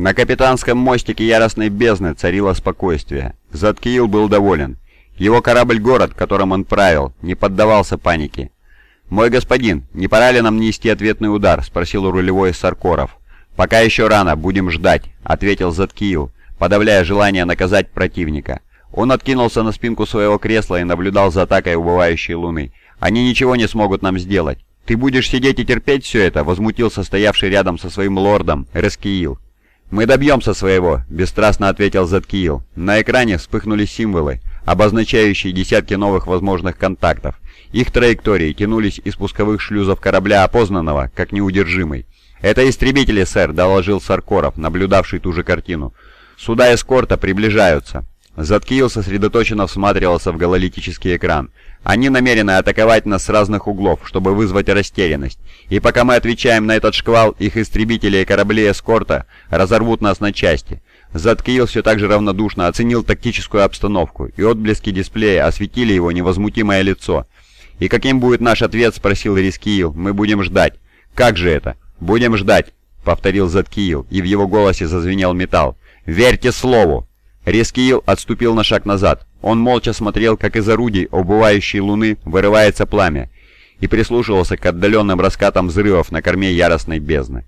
На капитанском мостике яростной бездны царило спокойствие. Заткиил был доволен. Его корабль-город, которым он правил, не поддавался панике. «Мой господин, не пора ли нам нести ответный удар?» — спросил у рулевой Саркоров. «Пока еще рано, будем ждать», — ответил Заткиил, подавляя желание наказать противника. Он откинулся на спинку своего кресла и наблюдал за атакой убывающей луны. «Они ничего не смогут нам сделать». «Ты будешь сидеть и терпеть все это?» — возмутился стоявший рядом со своим лордом Раскиил. «Мы добьемся своего», — бесстрастно ответил Заткиил. На экране вспыхнули символы, обозначающие десятки новых возможных контактов. Их траектории тянулись из пусковых шлюзов корабля опознанного, как неудержимый. «Это истребители, сэр», — доложил Саркоров, наблюдавший ту же картину. «Суда эскорта приближаются». Заткиил сосредоточенно всматривался в гололитический экран. «Они намерены атаковать нас с разных углов, чтобы вызвать растерянность. И пока мы отвечаем на этот шквал, их истребители и корабли эскорта разорвут нас на части». Заткиил все так же равнодушно оценил тактическую обстановку, и отблески дисплея осветили его невозмутимое лицо. «И каким будет наш ответ?» — спросил Рискиил. «Мы будем ждать». «Как же это?» «Будем ждать», — повторил Заткиил, и в его голосе зазвенел металл. «Верьте слову!» Рискиил отступил на шаг назад. Он молча смотрел, как из орудий убывающей луны вырывается пламя, и прислушивался к отдаленным раскатам взрывов на корме яростной бездны.